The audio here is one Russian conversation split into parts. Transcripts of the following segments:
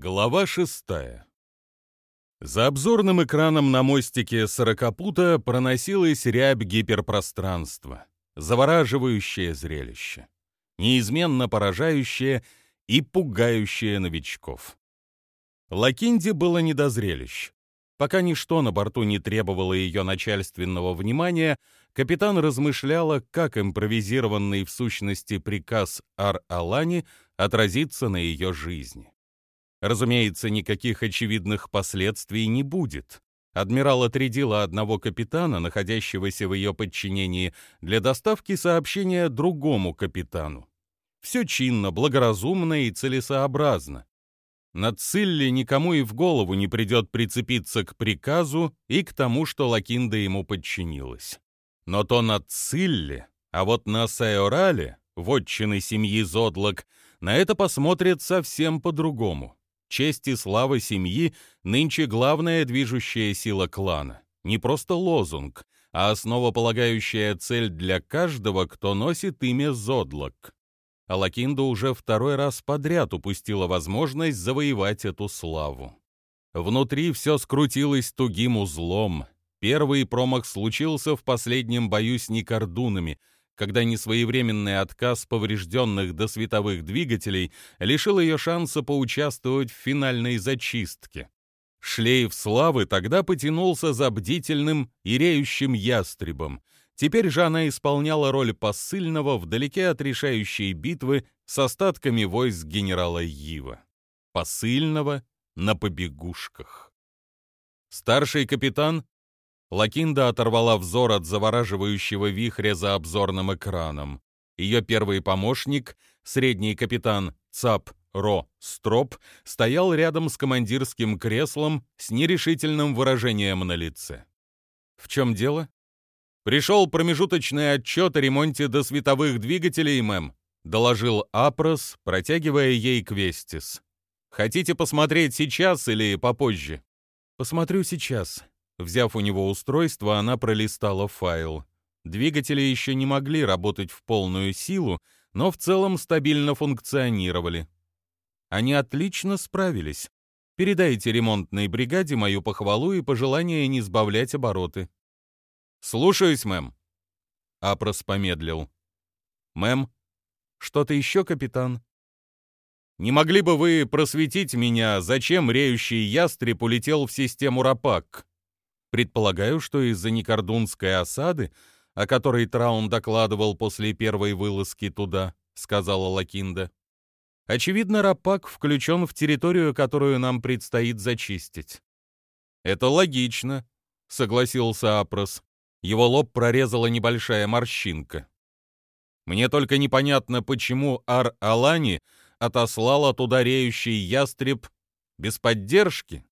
Глава шестая. За обзорным экраном на мостике сорокопута проносилась рябь гиперпространства. Завораживающее зрелище. Неизменно поражающее и пугающее новичков. Лакинде было не до зрелищ. Пока ничто на борту не требовало ее начальственного внимания, капитан размышляла, как импровизированный в сущности приказ Ар-Алани отразится на ее жизни. Разумеется, никаких очевидных последствий не будет. Адмирал отрядила одного капитана, находящегося в ее подчинении, для доставки сообщения другому капитану. Все чинно, благоразумно и целесообразно. На Цилле никому и в голову не придет прицепиться к приказу и к тому, что Лакинда ему подчинилась. Но то на Цилле, а вот на Сайорале, вотчины семьи Зодлок, на это посмотрят совсем по-другому. Честь и слава семьи нынче главная движущая сила клана. Не просто лозунг, а основополагающая цель для каждого, кто носит имя Зодлок. Алакинда уже второй раз подряд упустила возможность завоевать эту славу. Внутри все скрутилось тугим узлом. Первый промах случился в последнем бою с Никордунами — когда несвоевременный отказ поврежденных до световых двигателей лишил ее шанса поучаствовать в финальной зачистке. Шлейф славы тогда потянулся за бдительным и реющим ястребом. Теперь же она исполняла роль посыльного вдалеке от решающей битвы с остатками войск генерала Ива. Посыльного на побегушках. Старший капитан Лакинда оторвала взор от завораживающего вихря за обзорным экраном. Ее первый помощник, средний капитан Цап Ро Строп, стоял рядом с командирским креслом с нерешительным выражением на лице. «В чем дело?» «Пришел промежуточный отчет о ремонте досветовых двигателей, мэм», доложил Апрос, протягивая ей Квестис. «Хотите посмотреть сейчас или попозже?» «Посмотрю сейчас», Взяв у него устройство, она пролистала файл. Двигатели еще не могли работать в полную силу, но в целом стабильно функционировали. Они отлично справились. Передайте ремонтной бригаде мою похвалу и пожелание не сбавлять обороты. «Слушаюсь, мэм». Апрос помедлил. «Мэм, что-то еще, капитан?» «Не могли бы вы просветить меня, зачем реющий ястреб улетел в систему Рапак?» Предполагаю, что из-за Никордунской осады, о которой Траун докладывал после первой вылазки туда, сказала Лакинда. Очевидно, Рапак включен в территорию, которую нам предстоит зачистить. Это логично, согласился Апрос. Его лоб прорезала небольшая морщинка. Мне только непонятно, почему Ар-Алани отослала туда реющий ястреб без поддержки.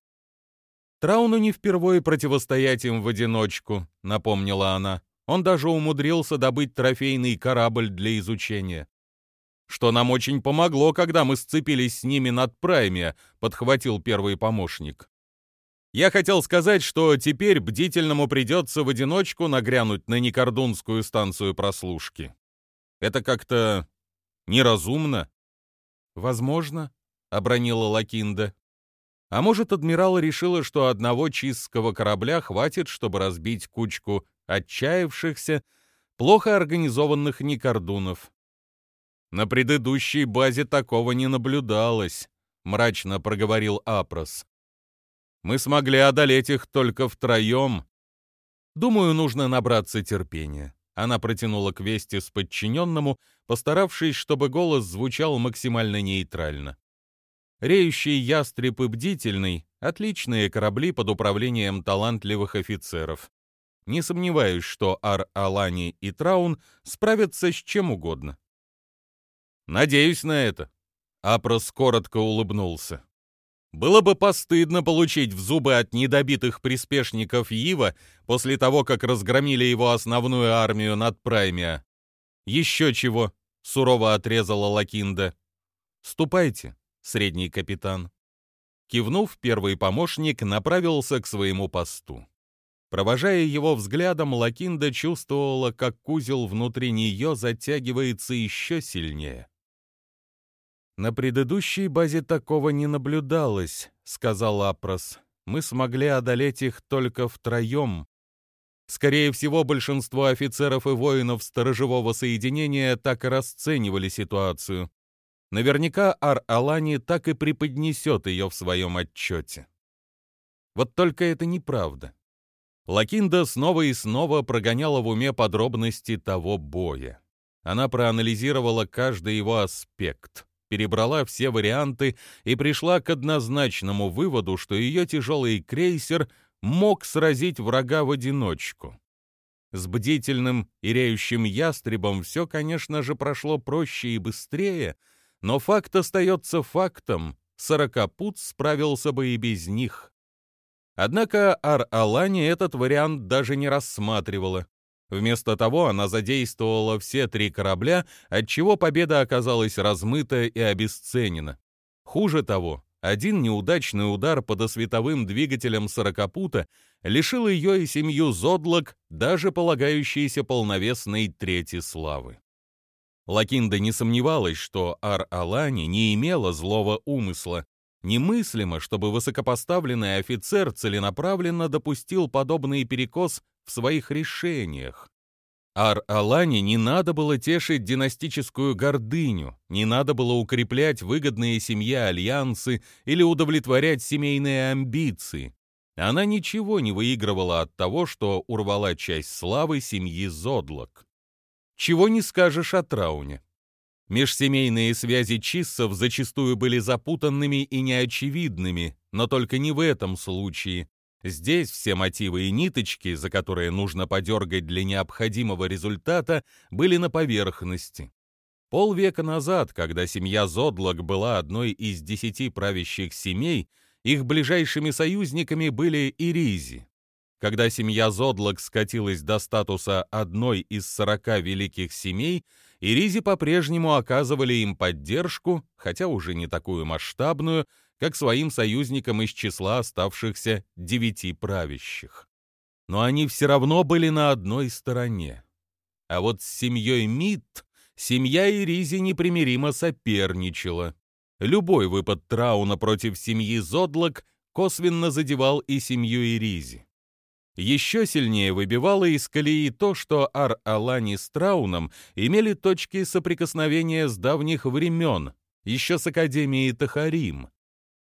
Трауну не впервые противостоять им в одиночку, напомнила она. Он даже умудрился добыть трофейный корабль для изучения. Что нам очень помогло, когда мы сцепились с ними над Прайме, подхватил первый помощник. Я хотел сказать, что теперь бдительному придется в одиночку нагрянуть на Никордунскую станцию прослушки. Это как-то неразумно. Возможно, обронила Лакинда. А может, адмирал решила, что одного чистского корабля хватит, чтобы разбить кучку отчаявшихся, плохо организованных никордунов. На предыдущей базе такого не наблюдалось, мрачно проговорил Апрос. Мы смогли одолеть их только втроем. Думаю, нужно набраться терпения. Она протянула к вести с подчиненному, постаравшись, чтобы голос звучал максимально нейтрально. Реющий ястреб и бдительный — отличные корабли под управлением талантливых офицеров. Не сомневаюсь, что Ар-Алани и Траун справятся с чем угодно. Надеюсь на это. Апрос коротко улыбнулся. Было бы постыдно получить в зубы от недобитых приспешников Ива после того, как разгромили его основную армию над Праймия. Еще чего, сурово отрезала Лакинда. Ступайте, средний капитан. Кивнув, первый помощник направился к своему посту. Провожая его взглядом, Лакинда чувствовала, как узел внутри нее затягивается еще сильнее. «На предыдущей базе такого не наблюдалось», — сказал Апрос. «Мы смогли одолеть их только втроем». Скорее всего, большинство офицеров и воинов сторожевого соединения так и расценивали ситуацию. Наверняка Ар-Алани так и преподнесет ее в своем отчете. Вот только это неправда. Лакинда снова и снова прогоняла в уме подробности того боя. Она проанализировала каждый его аспект, перебрала все варианты и пришла к однозначному выводу, что ее тяжелый крейсер мог сразить врага в одиночку. С бдительным и реющим ястребом все, конечно же, прошло проще и быстрее, но факт остается фактом. Сорокопут справился бы и без них. Однако Ар-Алани этот вариант даже не рассматривала. Вместо того она задействовала все три корабля, отчего победа оказалась размыта и обесценена. Хуже того, один неудачный удар по досветовым двигателям сорокопута лишил ее и семью Зодлок даже полагающейся полновесной трети славы. Лакинда не сомневалась, что Ар-Алани не имела злого умысла. Немыслимо, чтобы высокопоставленный офицер целенаправленно допустил подобный перекос в своих решениях. Ар-Алане не надо было тешить династическую гордыню, не надо было укреплять выгодные семье альянсы или удовлетворять семейные амбиции. Она ничего не выигрывала от того, что урвала часть славы семьи Зодлок. Чего не скажешь о Трауне. Межсемейные связи Чиссов зачастую были запутанными и неочевидными, но только не в этом случае. Здесь все мотивы и ниточки, за которые нужно подергать для необходимого результата, были на поверхности. Полвека назад, когда семья Зодлок была одной из десяти правящих семей, их ближайшими союзниками были Иризи. Когда семья Зодлок скатилась до статуса одной из сорока великих семей, Иризи по-прежнему оказывали им поддержку, хотя уже не такую масштабную, как своим союзникам из числа оставшихся девяти правящих. Но они все равно были на одной стороне. А вот с семьей Мид семья Иризи непримиримо соперничала. Любой выпад Трауна против семьи Зодлок косвенно задевал и семью Иризи. Еще сильнее выбивало из колеи то, что Ар-Алани с Трауном имели точки соприкосновения с давних времен, еще с Академией Тахарим.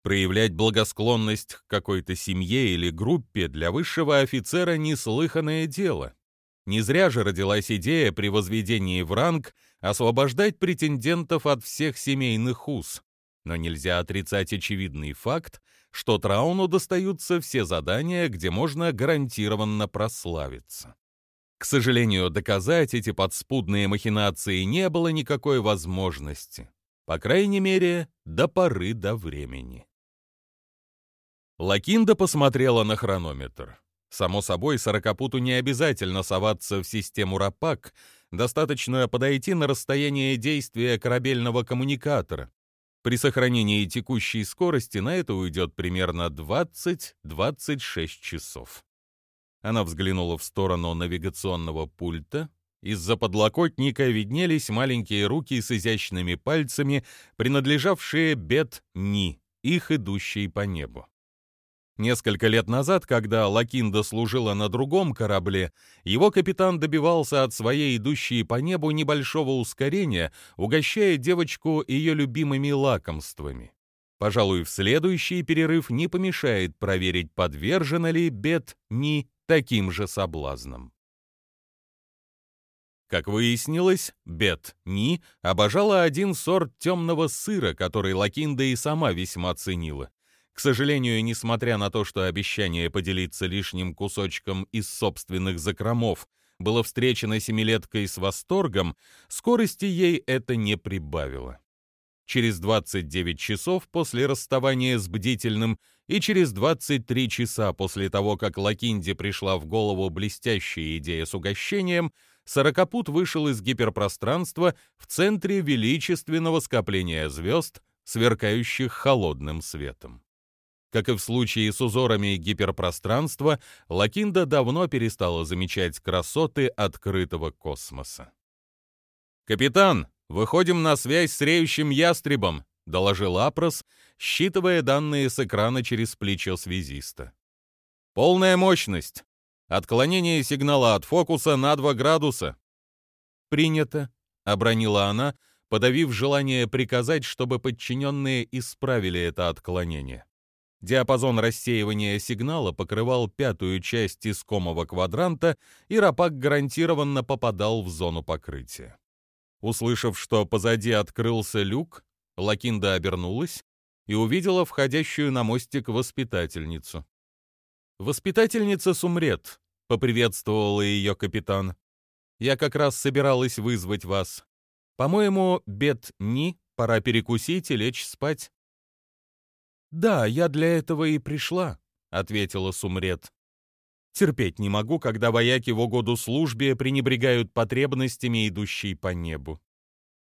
Проявлять благосклонность к какой-то семье или группе для высшего офицера неслыханное дело. Не зря же родилась идея при возведении в ранг освобождать претендентов от всех семейных уз. Но нельзя отрицать очевидный факт, что Трауну достаются все задания, где можно гарантированно прославиться. К сожалению, доказать эти подспудные махинации не было никакой возможности. По крайней мере, до поры до времени. Лакинда посмотрела на хронометр. Само собой, сорокопуту не обязательно соваться в систему РАПАК, достаточно подойти на расстояние действия корабельного коммуникатора. При сохранении текущей скорости на это уйдет примерно 20-26 часов. Она взглянула в сторону навигационного пульта. Из-за подлокотника виднелись маленькие руки с изящными пальцами, принадлежавшие Бет-Ни, их идущей по небу. Несколько лет назад, когда Лакинда служила на другом корабле, его капитан добивался от своей идущей по небу небольшого ускорения, угощая девочку ее любимыми лакомствами. Пожалуй, в следующий перерыв не помешает проверить, подвержена ли Бет Ни таким же соблазнам. Как выяснилось, Бет Ни обожала один сорт темного сыра, который Лакинда и сама весьма ценила. К сожалению, несмотря на то, что обещание поделиться лишним кусочком из собственных закромов было встречено семилеткой с восторгом, скорости ей это не прибавило. Через 29 часов после расставания с бдительным и через 23 часа после того, как Лакинде пришла в голову блестящая идея с угощением, Сорокопут вышел из гиперпространства в центре величественного скопления звезд, сверкающих холодным светом. Как и в случае с узорами гиперпространства, Лакинда давно перестала замечать красоты открытого космоса. «Капитан, выходим на связь с реющим ястребом», доложил Апрос, считывая данные с экрана через плечо связиста. «Полная мощность. Отклонение сигнала от фокуса на 2 градуса». «Принято», — обронила она, подавив желание приказать, чтобы подчиненные исправили это отклонение. Диапазон рассеивания сигнала покрывал пятую часть искомого квадранта, и Рапак гарантированно попадал в зону покрытия. Услышав, что позади открылся люк, Лакинда обернулась и увидела входящую на мостик воспитательницу. «Воспитательница Сумрет», — поприветствовала ее капитан. «Я как раз собиралась вызвать вас. По-моему, бед ни, пора перекусить и лечь спать». «Да, я для этого и пришла», — ответила Сумрет. «Терпеть не могу, когда вояки в угоду службе пренебрегают потребностями, идущей по небу.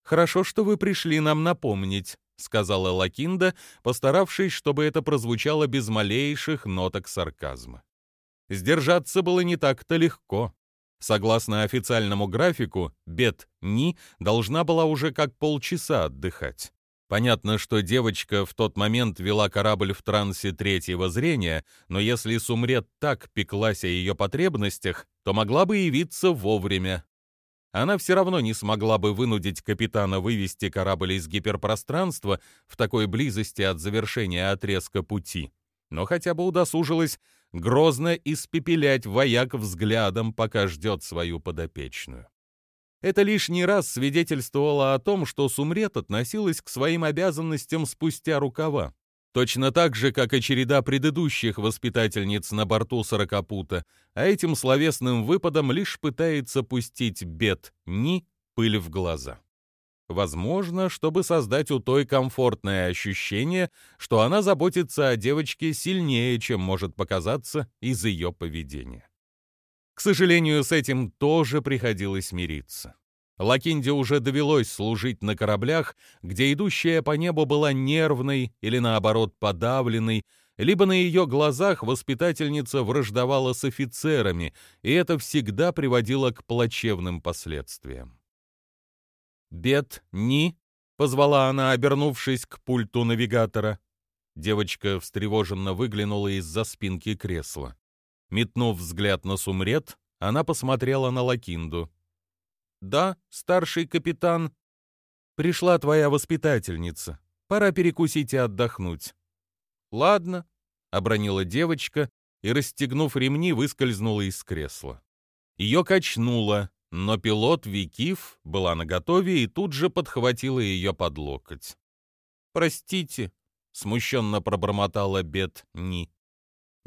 «Хорошо, что вы пришли нам напомнить», — сказала Лакинда, постаравшись, чтобы это прозвучало без малейших ноток сарказма. Сдержаться было не так-то легко. Согласно официальному графику, Бет Ни должна была уже как полчаса отдыхать. Понятно, что девочка в тот момент вела корабль в трансе третьего зрения, но если Сумрет так пеклась о ее потребностях, то могла бы явиться вовремя, она все равно не смогла бы вынудить капитана вывести корабль из гиперпространства в такой близости от завершения отрезка пути, но хотя бы удосужилась грозно испепелять вояк взглядом, пока ждет свою подопечную. Это лишний раз свидетельствовало о том, что Сумрет относилась к своим обязанностям спустя рукава. Точно так же, как и череда предыдущих воспитательниц на борту сорокопута, а этим словесным выпадом лишь пытается пустить бед ни пыль в глаза. Возможно, чтобы создать у той комфортное ощущение, что она заботится о девочке сильнее, чем может показаться из ее поведения. К сожалению, с этим тоже приходилось мириться. Лакинде уже довелось служить на кораблях, где идущая по небу была нервной или, наоборот, подавленной, либо на ее глазах воспитательница враждовала с офицерами, и это всегда приводило к плачевным последствиям. «Бет, Ни!» — позвала она, обернувшись к пульту навигатора. Девочка встревоженно выглянула из-за спинки кресла. Метнув взгляд на сумрет, она посмотрела на Лакинду. «Да, старший капитан. Пришла твоя воспитательница. Пора перекусить и отдохнуть». «Ладно», — обронила девочка и, расстегнув ремни, выскользнула из кресла. Ее качнуло, но пилот Викив была наготове и тут же подхватила ее под локоть. «Простите», — смущенно пробормотала Бет Ни.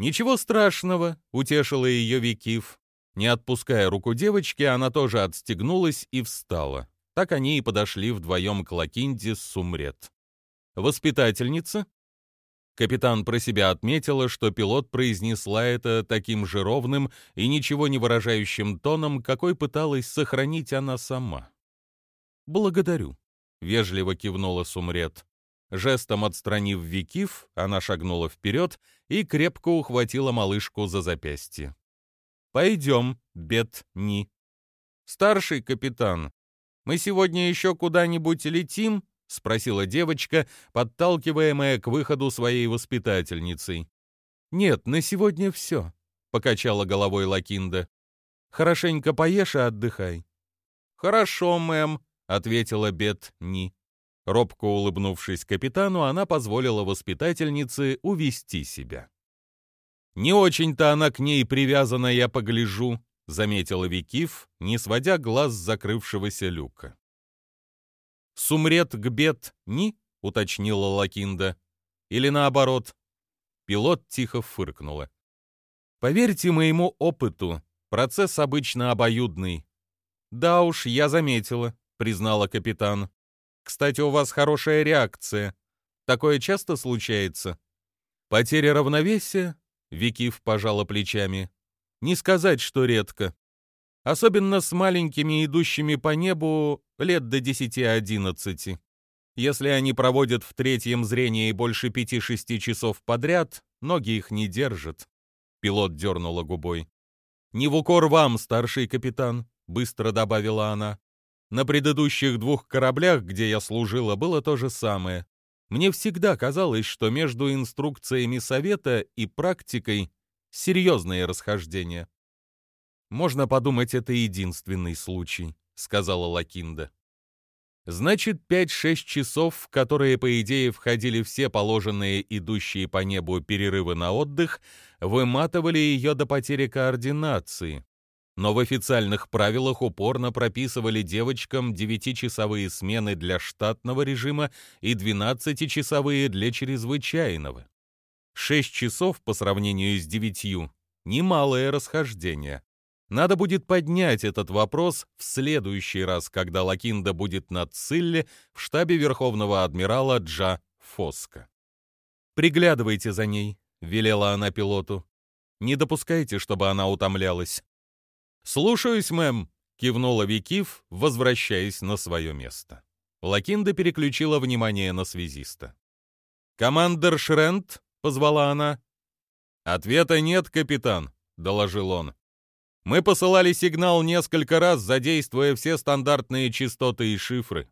«Ничего страшного», — утешила ее Викив. Не отпуская руку девочки, она тоже отстегнулась и встала. Так они и подошли вдвоем к Лакинде с Сумрет. «Воспитательница?» Капитан про себя отметила, что пилот произнесла это таким же ровным и ничего не выражающим тоном, какой пыталась сохранить она сама. «Благодарю», — вежливо кивнула Сумрет. Жестом отстранив Викив, она шагнула вперед и крепко ухватила малышку за запястье. Пойдем, Бет-Ни. Старший капитан, мы сегодня еще куда-нибудь летим? Спросила девочка, подталкиваемая к выходу своей воспитательницей. Нет, на сегодня все, покачала головой Лакинда. Хорошенько поешь и отдыхай. Хорошо, мэм, ответила Бет-Ни. Робко улыбнувшись капитану, она позволила воспитательнице увести себя. «Не очень-то она к ней привязана, я погляжу», — заметила Викив, не сводя глаз с закрывшегося люка. «Сумрет гбет ни?» — уточнила Лакинда. «Или наоборот?» Пилот тихо фыркнула. «Поверьте моему опыту, процесс обычно обоюдный». «Да уж, я заметила», — признала капитан. «Кстати, у вас хорошая реакция. Такое часто случается?» «Потеря равновесия?» Викив пожала плечами. Не сказать, что редко. Особенно с маленькими, идущими по небу лет до 10-11. Если они проводят в третьем зрении больше 5-6 часов подряд, ноги их не держат. Пилот дернула губой. «Не в укор вам, старший капитан», — быстро добавила она. «На предыдущих двух кораблях, где я служила, было то же самое. Мне всегда казалось, что между инструкциями совета и практикой серьезные расхождения. «Можно подумать, это единственный случай», — сказала Лакинда. Значит, 5-6 часов, в которые, по идее, входили все положенные идущие по небу перерывы на отдых, выматывали ее до потери координации. Но в официальных правилах упорно прописывали девочкам 9-часовые смены для штатного режима и 12-часовые для чрезвычайного. 6 часов по сравнению с 9 — немалое расхождение. Надо будет поднять этот вопрос в следующий раз, когда Лакинда будет на Цилле в штабе Верховного адмирала Джа Фоска. «Приглядывайте за ней», — велела она пилоту. «Не допускайте, чтобы она утомлялась». «Слушаюсь, мэм», — кивнула Викив, возвращаясь на свое место. Лакинда переключила внимание на связиста. «Командер Шрент?» — позвала она. «Ответа нет, капитан», — доложил он. Мы посылали сигнал несколько раз, задействуя все стандартные частоты и шифры.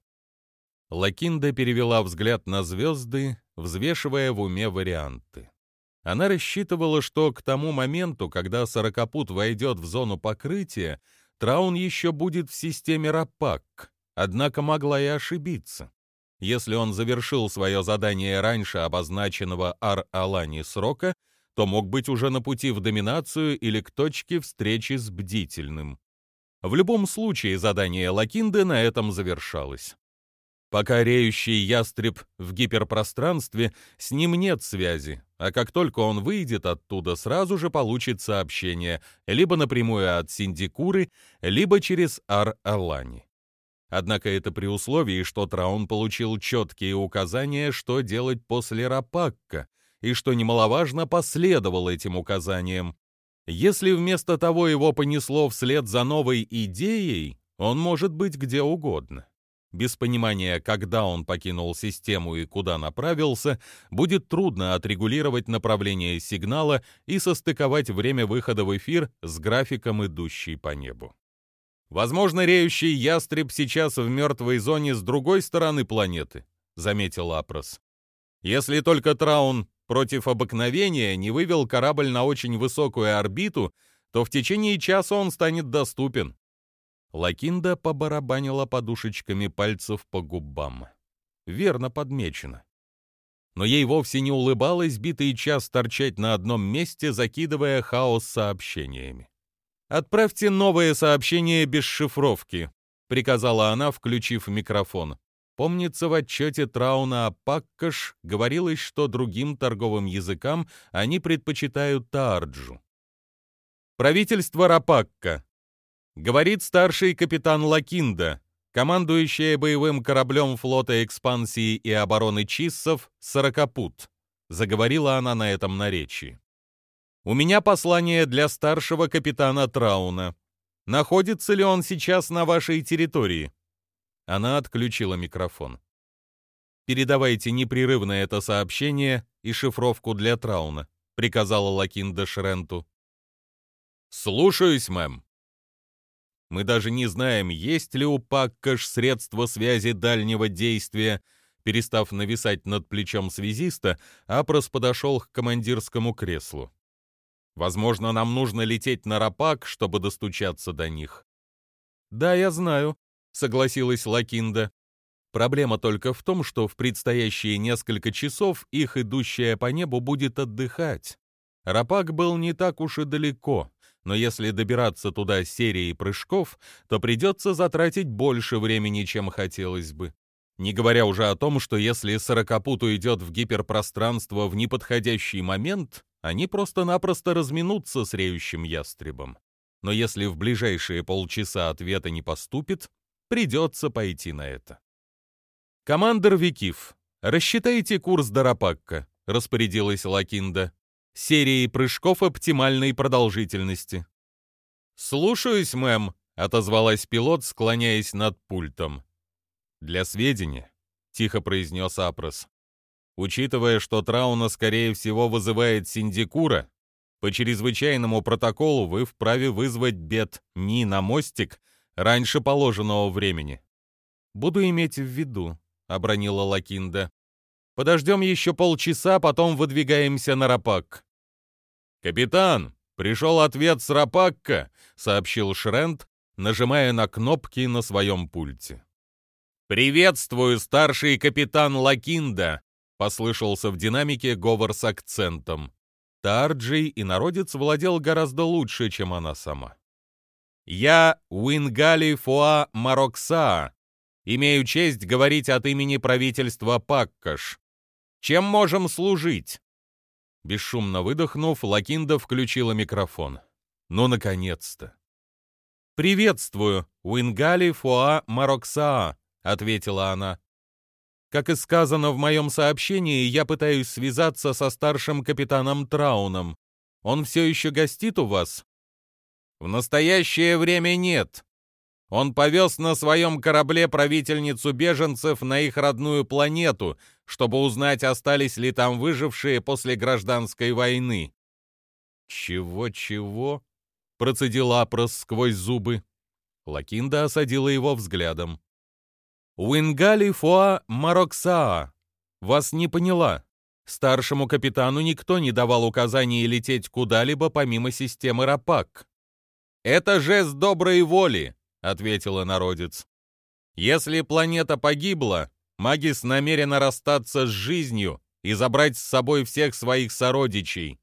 Лакинда перевела взгляд на звезды, взвешивая в уме варианты. Она рассчитывала, что к тому моменту, когда сорокопут войдет в зону покрытия, Траун еще будет в системе РАПАК, однако могла и ошибиться. Если он завершил свое задание раньше обозначенного Ар-Алани срока, то мог быть уже на пути в доминацию или к точке встречи с бдительным. В любом случае задание Лакинды на этом завершалось. Пока реющий ястреб в гиперпространстве, с ним нет связи, а как только он выйдет оттуда, сразу же получит сообщение либо напрямую от Синдикуры, либо через Ар-Алани. Однако это при условии, что Траун получил четкие указания, что делать после Рапакка, и, что немаловажно, последовал этим указаниям. Если вместо того его понесло вслед за новой идеей, он может быть где угодно. Без понимания, когда он покинул систему и куда направился, будет трудно отрегулировать направление сигнала и состыковать время выхода в эфир с графиком, идущей по небу. Возможно, реющий ястреб сейчас в мертвой зоне с другой стороны планеты, заметил Апрос. Если только Траун против обыкновения не вывел корабль на очень высокую орбиту, то в течение часа он станет доступен. Лакинда побарабанила подушечками пальцев по губам. Верно подмечено. Но ей вовсе не улыбалось битый час торчать на одном месте, закидывая хаос сообщениями. «Отправьте новое сообщение без шифровки», — приказала она, включив микрофон. Помнится, в отчете Трауна о Паккаш говорилось, что другим торговым языкам они предпочитают Таарджу. Правительство Рапакка. Говорит старший капитан Лакинда, командующая боевым кораблем флота экспансии и обороны Чиссов «Сорокопут». Заговорила она на этом наречии. «У меня послание для старшего капитана Трауна. Находится ли он сейчас на вашей территории?» Она отключила микрофон. «Передавайте непрерывно это сообщение и шифровку для Трауна», — приказала Лакинда Шренту. «Слушаюсь, мэм». Мы даже не знаем, есть ли у Паккаш средства связи дальнего действия. Перестав нависать над плечом связиста, Апрос подошел к командирскому креслу. Возможно, нам нужно лететь на Рапак, чтобы достучаться до них. Да, я знаю, согласилась Лакинда. Проблема только в том, что в предстоящие несколько часов их идущая по небу будет отдыхать. Рапак был не так уж и далеко, но если добираться туда серией прыжков, то придется затратить больше времени, чем хотелось бы. Не говоря уже о том, что если сорокопут уйдет в гиперпространство в неподходящий момент, они просто-напросто разминутся с реющим ястребом. Но если в ближайшие полчаса ответа не поступит, Придется пойти на это. «Командор Викив, рассчитайте курс Дарапакка», — распорядилась Лакинда. «Серии прыжков оптимальной продолжительности». «Слушаюсь, мэм», — отозвалась пилот, склоняясь над пультом. «Для сведения», — тихо произнес Апрос. «Учитывая, что Трауна, скорее всего, вызывает Синдикура, по чрезвычайному протоколу вы вправе вызвать бед Ни на мостик раньше положенного времени. Буду иметь в виду, обронила Лакинда. Подождем еще полчаса, потом выдвигаемся на Рапак». «Капитан, пришел ответ с Рапакка», — сообщил Шрент, нажимая на кнопки на своем пульте. «Приветствую, старший капитан Лакинда!» — послышался в динамике говор с акцентом. Тарджей инородец владел гораздо лучше, чем она сама. «Я Уингали Фуа Марокса, имею честь говорить от имени правительства Паккаш. Чем можем служить?» Бесшумно выдохнув, Лакинда включила микрофон. «Ну, наконец-то!» «Приветствую, Уингали Фуа Мароксаа», — ответила она. «Как и сказано в моем сообщении, я пытаюсь связаться со старшим капитаном Трауном. Он все еще гостит у вас?» «В настоящее время нет. Он повез на своем корабле правительницу беженцев на их родную планету, чтобы узнать, остались ли там выжившие после гражданской войны». «Чего-чего?» — процедил Апрос сквозь зубы. Лакинда осадила его взглядом. «Уингали Фуа Мароксаа. Вас не поняла. Старшему капитану никто не давал указаний лететь куда-либо помимо системы Рапак». «Это жест доброй воли», — ответила народец. «Если планета погибла, Магис намерена расстаться с жизнью и забрать с собой всех своих сородичей».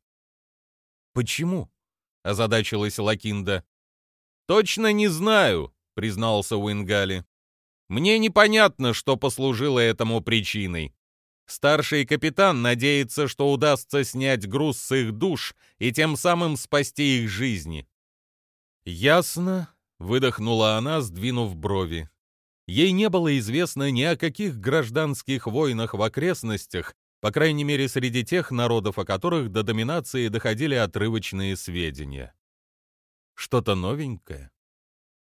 «Почему?» — озадачилась Лакинда. «Точно не знаю», — признался Уингали. «Мне непонятно, что послужило этому причиной. Старший капитан надеется, что удастся снять груз с их душ и тем самым спасти их жизни». «Ясно», — выдохнула она, сдвинув брови. Ей не было известно ни о каких гражданских войнах в окрестностях, по крайней мере среди тех народов, о которых до доминации доходили отрывочные сведения. Что-то новенькое?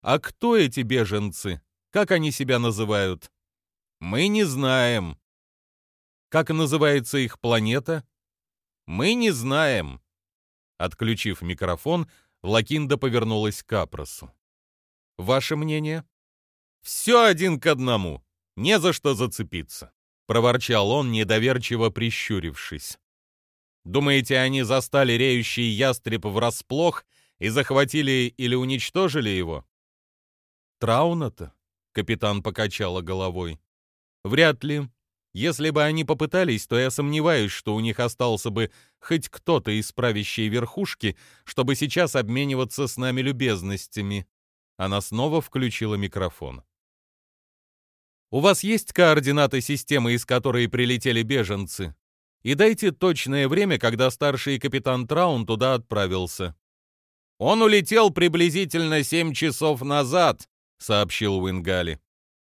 А кто эти беженцы? Как они себя называют? Мы не знаем. Как называется их планета? Мы не знаем. Отключив микрофон, Лакинда повернулась к Апросу. Ваше мнение? Все один к одному. Не за что зацепиться, проворчал он, недоверчиво прищурившись. Думаете, они застали реющий ястреб врасплох и захватили или уничтожили его? Трауната? Капитан покачала головой. Вряд ли. Если бы они попытались, то я сомневаюсь, что у них остался бы хоть кто-то из правящей верхушки, чтобы сейчас обмениваться с нами любезностями. Она снова включила микрофон. «У вас есть координаты системы, из которой прилетели беженцы? И дайте точное время, когда старший капитан Траун туда отправился». «Он улетел приблизительно семь часов назад», — сообщил Уингали.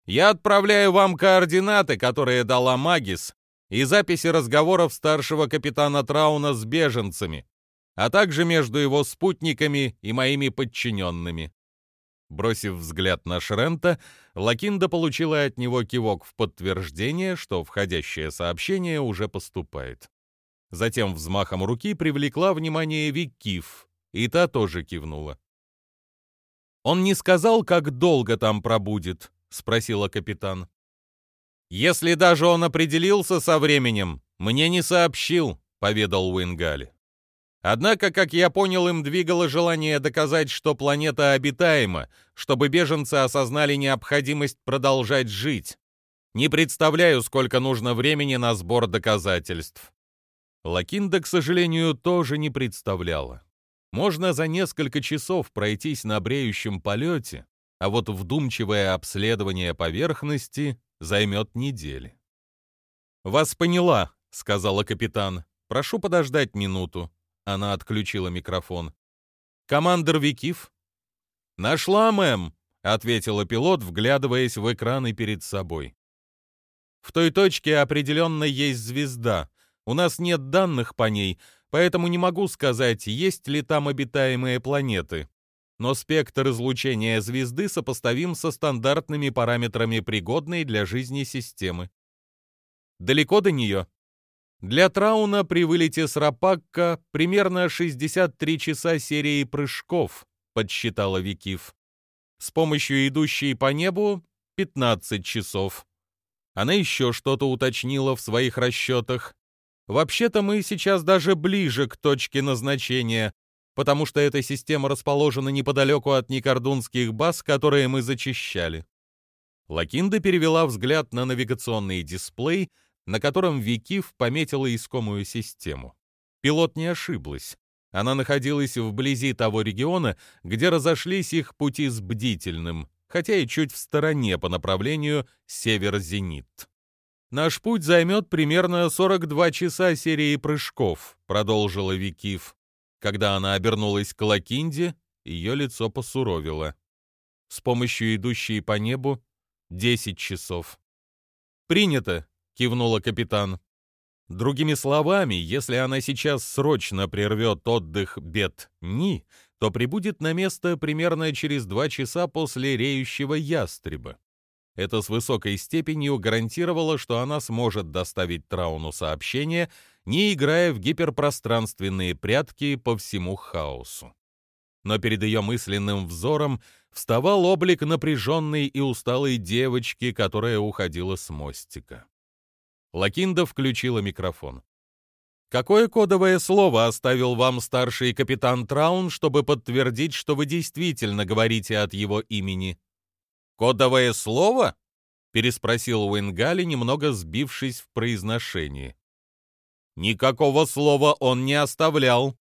«Я отправляю вам координаты, которые дала Магис, и записи разговоров старшего капитана Трауна с беженцами, а также между его спутниками и моими подчиненными». Бросив взгляд на Шрента, Лакинда получила от него кивок в подтверждение, что входящее сообщение уже поступает. Затем взмахом руки привлекла внимание Виккив, и та тоже кивнула. «Он не сказал, как долго там пробудет?» — спросила капитан. «Если даже он определился со временем, мне не сообщил», — поведал Уингали. Однако, как я понял, им двигало желание доказать, что планета обитаема, чтобы беженцы осознали необходимость продолжать жить. Не представляю, сколько нужно времени на сбор доказательств. Лакинда, к сожалению, тоже не представляла. Можно за несколько часов пройтись на бреющем полете, а вот вдумчивое обследование поверхности займет недели. «Вас поняла», — сказала капитан. «Прошу подождать минуту». Она отключила микрофон. «Командор Викив?» «Нашла, мэм», — ответила пилот, вглядываясь в экраны перед собой. «В той точке определенно есть звезда. У нас нет данных по ней, поэтому не могу сказать, есть ли там обитаемые планеты. Но спектр излучения звезды сопоставим со стандартными параметрами пригодной для жизни системы. Далеко до нее?» Для Трауна при вылете с Рапакка примерно 63 часа серии прыжков, подсчитала Викив. С помощью идущей по небу 15 часов. Она еще что-то уточнила в своих расчетах. Вообще-то мы сейчас даже ближе к точке назначения, потому что эта система расположена неподалеку от некордунских баз, которые мы зачищали. Лакинда перевела взгляд на навигационный дисплей, на котором Викив пометила искомую систему. Пилот не ошиблась. Она находилась вблизи того региона, где разошлись их пути с бдительным, хотя и чуть в стороне по направлению север-зенит. «Наш путь займет примерно 42 часа серии прыжков», — продолжила Викив. Когда она обернулась к Лакинде, ее лицо посуровило. С помощью идущей по небу 10 часов. «Принято», — кивнула капитан. Другими словами, если она сейчас срочно прервет отдых бед Ни, то прибудет на место примерно через два часа после реющего ястреба. Это с высокой степенью гарантировало, что она сможет доставить Трауну сообщение, не играя в гиперпространственные прятки по всему хаосу. Но перед ее мысленным взором вставал облик напряженной и усталой девочки, которая уходила с мостика. Лакинда включила микрофон. «Какое кодовое слово оставил вам старший капитан Траун, чтобы подтвердить, что вы действительно говорите от его имени?» «Кодовое слово?» — переспросил Уингали, немного сбившись в произношении. «Никакого слова он не оставлял.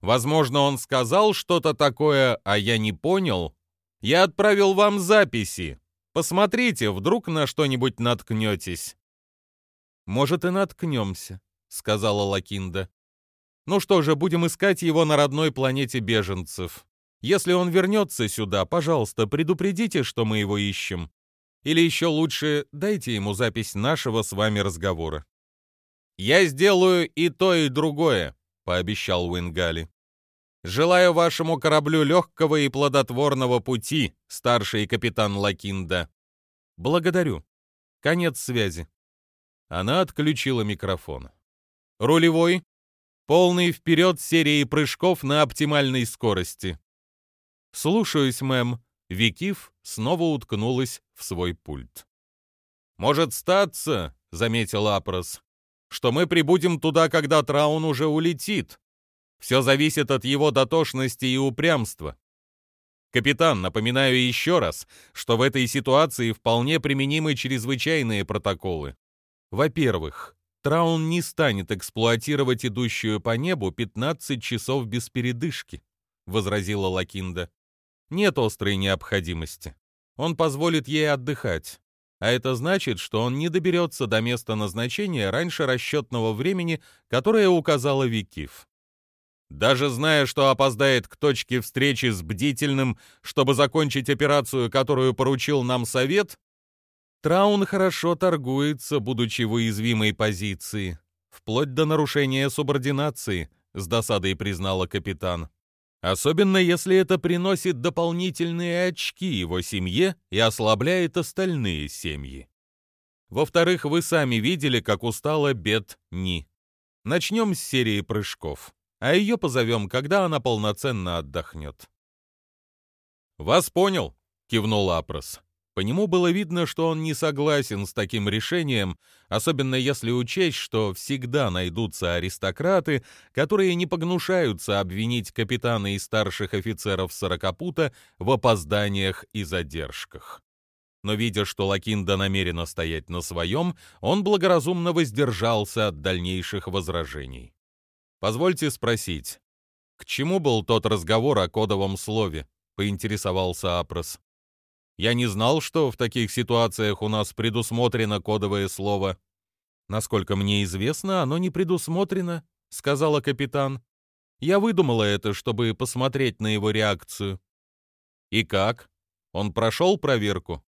Возможно, он сказал что-то такое, а я не понял. Я отправил вам записи. Посмотрите, вдруг на что-нибудь наткнетесь». «Может, и наткнемся», — сказала Лакинда. «Ну что же, будем искать его на родной планете беженцев. Если он вернется сюда, пожалуйста, предупредите, что мы его ищем. Или еще лучше, дайте ему запись нашего с вами разговора». «Я сделаю и то, и другое», — пообещал Уингали. «Желаю вашему кораблю легкого и плодотворного пути, старший капитан Лакинда». «Благодарю. Конец связи». Она отключила микрофон. «Рулевой, полный вперед серии прыжков на оптимальной скорости». «Слушаюсь, мэм». Викив снова уткнулась в свой пульт. «Может статься», — заметил Апрос, — «что мы прибудем туда, когда Траун уже улетит. Все зависит от его дотошности и упрямства. Капитан, напоминаю еще раз, что в этой ситуации вполне применимы чрезвычайные протоколы. Во-первых, Траун не станет эксплуатировать идущую по небу 15 часов без передышки, возразила Лакинда. Нет острой необходимости. Он позволит ей отдыхать. А это значит, что он не доберется до места назначения раньше расчетного времени, которое указала Викив. Даже зная, что опоздает к точке встречи с бдительным, чтобы закончить операцию, которую поручил нам совет, Траун хорошо торгуется, будучи в уязвимой позиции, вплоть до нарушения субординации, с досадой признала капитан. Особенно если это приносит дополнительные очки его семье и ослабляет остальные семьи. Во-вторых, вы сами видели, как устала Бет Ни. Начнем с серии прыжков, а ее позовем, когда она полноценно отдохнет. «Вас понял», — кивнул Апрос. По нему было видно, что он не согласен с таким решением, особенно если учесть, что всегда найдутся аристократы, которые не погнушаются обвинить капитана и старших офицеров Сорокопута в опозданиях и задержках. Но видя, что Лакинда намерена стоять на своем, он благоразумно воздержался от дальнейших возражений. «Позвольте спросить, к чему был тот разговор о кодовом слове?» — поинтересовался Апрос. Я не знал, что в таких ситуациях у нас предусмотрено кодовое слово. Насколько мне известно, оно не предусмотрено, сказала капитан. Я выдумала это, чтобы посмотреть на его реакцию. И как? Он прошел проверку?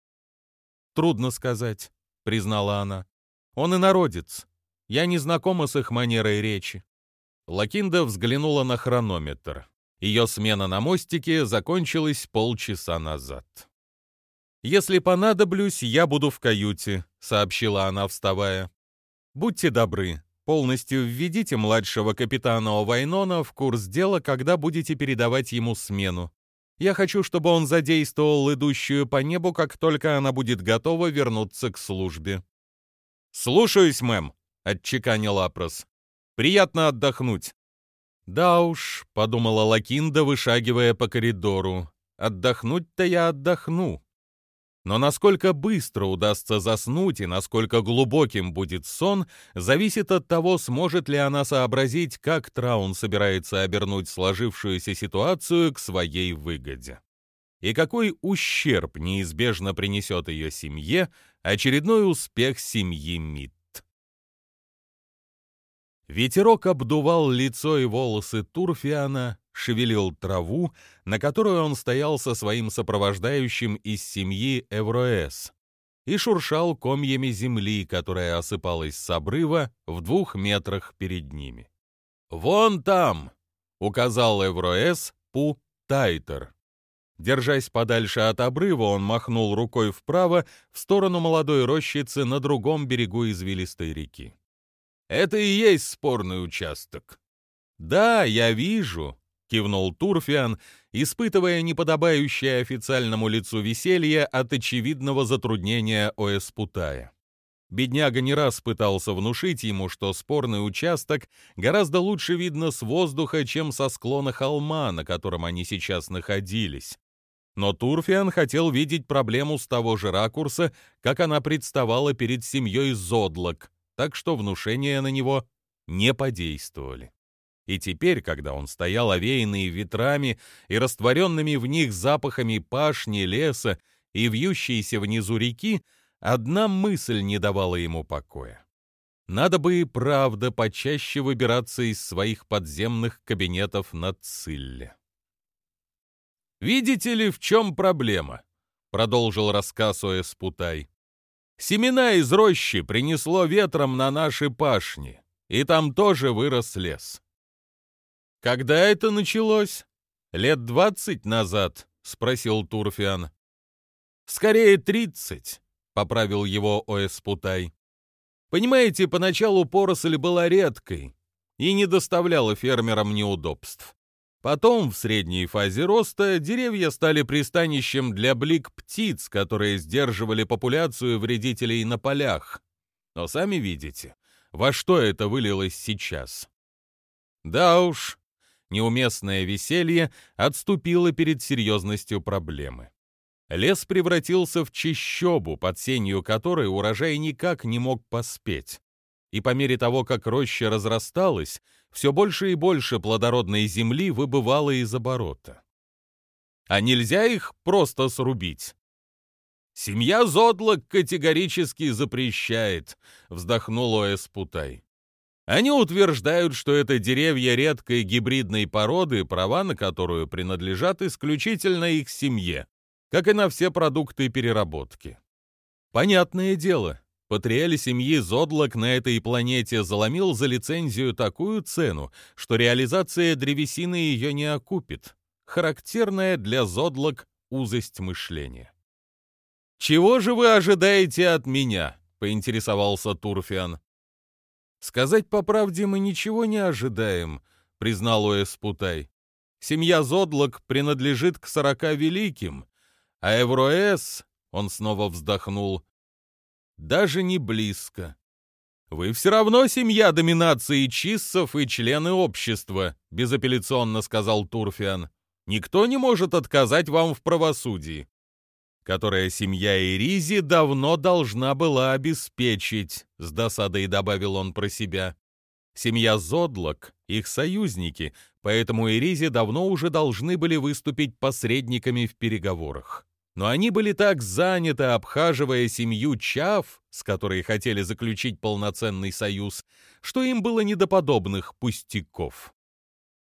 Трудно сказать, признала она. Он и народец. Я не знакома с их манерой речи. Лакинда взглянула на хронометр. Ее смена на мостике закончилась полчаса назад. «Если понадоблюсь, я буду в каюте», — сообщила она, вставая. «Будьте добры, полностью введите младшего капитана Овайнона в курс дела, когда будете передавать ему смену. Я хочу, чтобы он задействовал идущую по небу, как только она будет готова вернуться к службе». «Слушаюсь, мэм», — отчеканил Апрос. «Приятно отдохнуть». «Да уж», — подумала Лакинда, вышагивая по коридору, — «отдохнуть-то я отдохну». Но насколько быстро удастся заснуть и насколько глубоким будет сон, зависит от того, сможет ли она сообразить, как Траун собирается обернуть сложившуюся ситуацию к своей выгоде. И какой ущерб неизбежно принесет ее семье очередной успех семьи Мит. Ветерок обдувал лицо и волосы Турфиана, шевелил траву, на которую он стоял со своим сопровождающим из семьи Эвроэс, и шуршал комьями земли, которая осыпалась с обрыва в двух метрах перед ними. «Вон там!» — указал Эвроэс Пу Тайтер. Держась подальше от обрыва, он махнул рукой вправо в сторону молодой рощицы на другом берегу извилистой реки. Это и есть спорный участок. Да, я вижу, кивнул Турфиан, испытывая неподобающее официальному лицу веселье от очевидного затруднения Оэспутая. Бедняга не раз пытался внушить ему, что спорный участок гораздо лучше видно с воздуха, чем со склона холма, на котором они сейчас находились. Но Турфиан хотел видеть проблему с того же ракурса, как она представала перед семьей Зодлок, так что внушения на него не подействовали. И теперь, когда он стоял овеянный ветрами и растворенными в них запахами пашни, леса и вьющейся внизу реки, одна мысль не давала ему покоя. Надо бы и правда почаще выбираться из своих подземных кабинетов на Цилле. «Видите ли, в чем проблема?» — продолжил рассказ Оэспутай. Семена из рощи принесло ветром на наши пашни, и там тоже вырос лес. Когда это началось? Лет двадцать назад, спросил Турфиан. Скорее тридцать, поправил его Оэспутай. Понимаете, поначалу поросль была редкой и не доставляла фермерам неудобств. Потом, в средней фазе роста, деревья стали пристанищем для блик птиц, которые сдерживали популяцию вредителей на полях. Но сами видите, во что это вылилось сейчас. Да уж, неуместное веселье отступило перед серьезностью проблемы. Лес превратился в чащобу, под сенью которой урожай никак не мог поспеть. И по мере того, как роща разрасталась, все больше и больше плодородной земли выбывало из оборота. А нельзя их просто срубить. «Семья Зодлок категорически запрещает», — вздохнул Оэспутай. Они утверждают, что это деревья редкой гибридной породы, права на которую принадлежат исключительно их семье, как и на все продукты переработки. Понятное дело, Патриэль семьи Зодлок на этой планете заломил за лицензию такую цену, что реализация древесины ее не окупит. Характерная для Зодлок узость мышления. «Чего же вы ожидаете от меня?» — поинтересовался Турфиан. «Сказать по правде мы ничего не ожидаем», — признал Уэспутай. «Семья Зодлок принадлежит к сорока великим, а Эвроэс...» — он снова вздохнул даже не близко. Вы все равно семья доминации чиссов и члены общества, безапелляционно сказал Турфиан. Никто не может отказать вам в правосудии, которое семья Иризи давно должна была обеспечить, с досадой добавил он про себя. Семья Зодлок — их союзники, поэтому Иризи давно уже должны были выступить посредниками в переговорах но они были так заняты, обхаживая семью Чав, с которой хотели заключить полноценный союз, что им было не до подобных пустяков.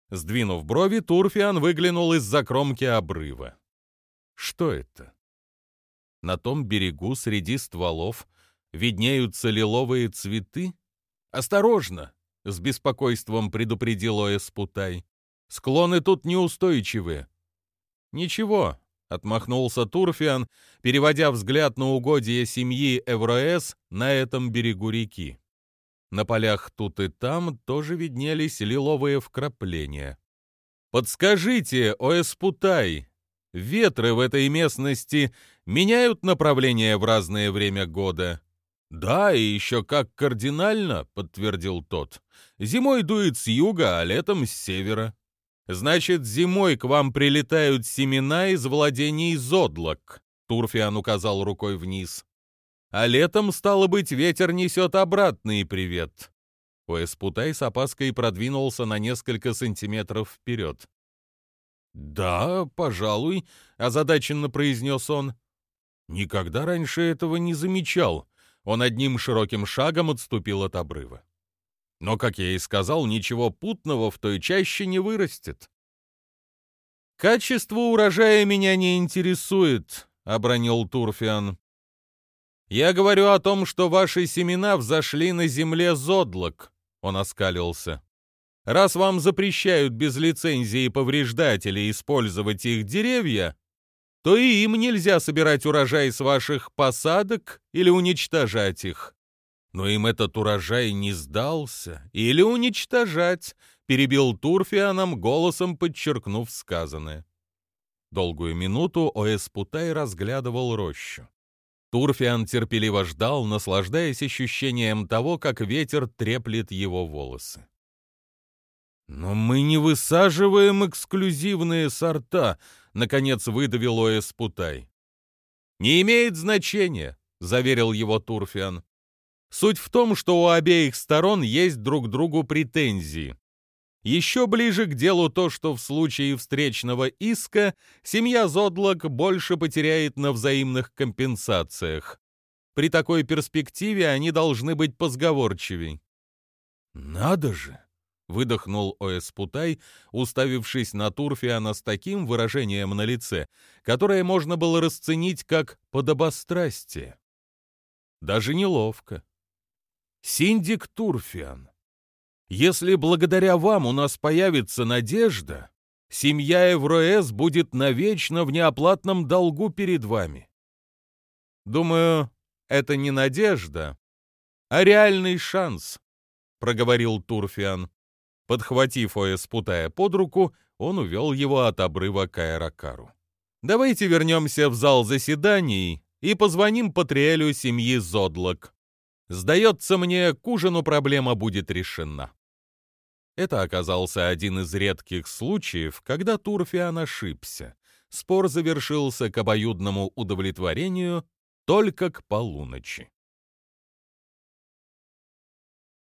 Сдвинув брови, Турфиан выглянул из-за кромки обрыва. Что это? На том берегу среди стволов виднеются лиловые цветы? Осторожно! — с беспокойством предупредил Оэспутай. «Склоны тут неустойчивые». «Ничего, — отмахнулся Турфиан, переводя взгляд на угодья семьи Эвроэс на этом берегу реки. На полях тут и там тоже виднелись лиловые вкрапления. «Подскажите, Оэспутай, ветры в этой местности меняют направление в разное время года? «Да, и еще как кардинально», — подтвердил тот. «Зимой дует с юга, а летом с севера. Значит, зимой к вам прилетают семена из владений Зодлок», — Турфиан указал рукой вниз. «А летом, стало быть, ветер несет обратный привет». Уэспутай с опаской продвинулся на несколько сантиметров вперед. «Да, пожалуй», — озадаченно произнес он. «Никогда раньше этого не замечал». Он одним широким шагом отступил от обрыва. Но, как я и сказал, ничего путного в той чаще не вырастет. «Качество урожая меня не интересует», — обронил Турфиан. «Я говорю о том, что ваши семена взошли на земле зодлок», — он оскалился. «Раз вам запрещают без лицензии повреждателей использовать их деревья, то и им нельзя собирать урожай с ваших посадок или уничтожать их. Но им этот урожай не сдался. Или уничтожать, перебил Турфианом, голосом подчеркнув сказанное. Долгую минуту Оэспутай разглядывал рощу. Турфиан терпеливо ждал, наслаждаясь ощущением того, как ветер треплет его волосы. «Но мы не высаживаем эксклюзивные сорта», наконец выдавил Оэс Путай. «Не имеет значения», — заверил его Турфиан. «Суть в том, что у обеих сторон есть друг другу претензии. Еще ближе к делу то, что в случае встречного иска семья Зодлок больше потеряет на взаимных компенсациях. При такой перспективе они должны быть позговорчивей». «Надо же!» — выдохнул Оэспутай, уставившись на Турфиана с таким выражением на лице, которое можно было расценить как подобострастие. Даже неловко. «Синдик Турфиан, если благодаря вам у нас появится надежда, семья Эвроэс будет навечно в неоплатном долгу перед вами. Думаю, это не надежда, а реальный шанс», — проговорил Турфиан. Подхватив Оэспутая под руку, он увел его от обрыва к Аэрокару. «Давайте вернемся в зал заседаний и позвоним Патриэлю семьи Зодлок. Сдается мне, к ужину проблема будет решена». Это оказался один из редких случаев, когда Турфиан ошибся. Спор завершился к обоюдному удовлетворению только к полуночи.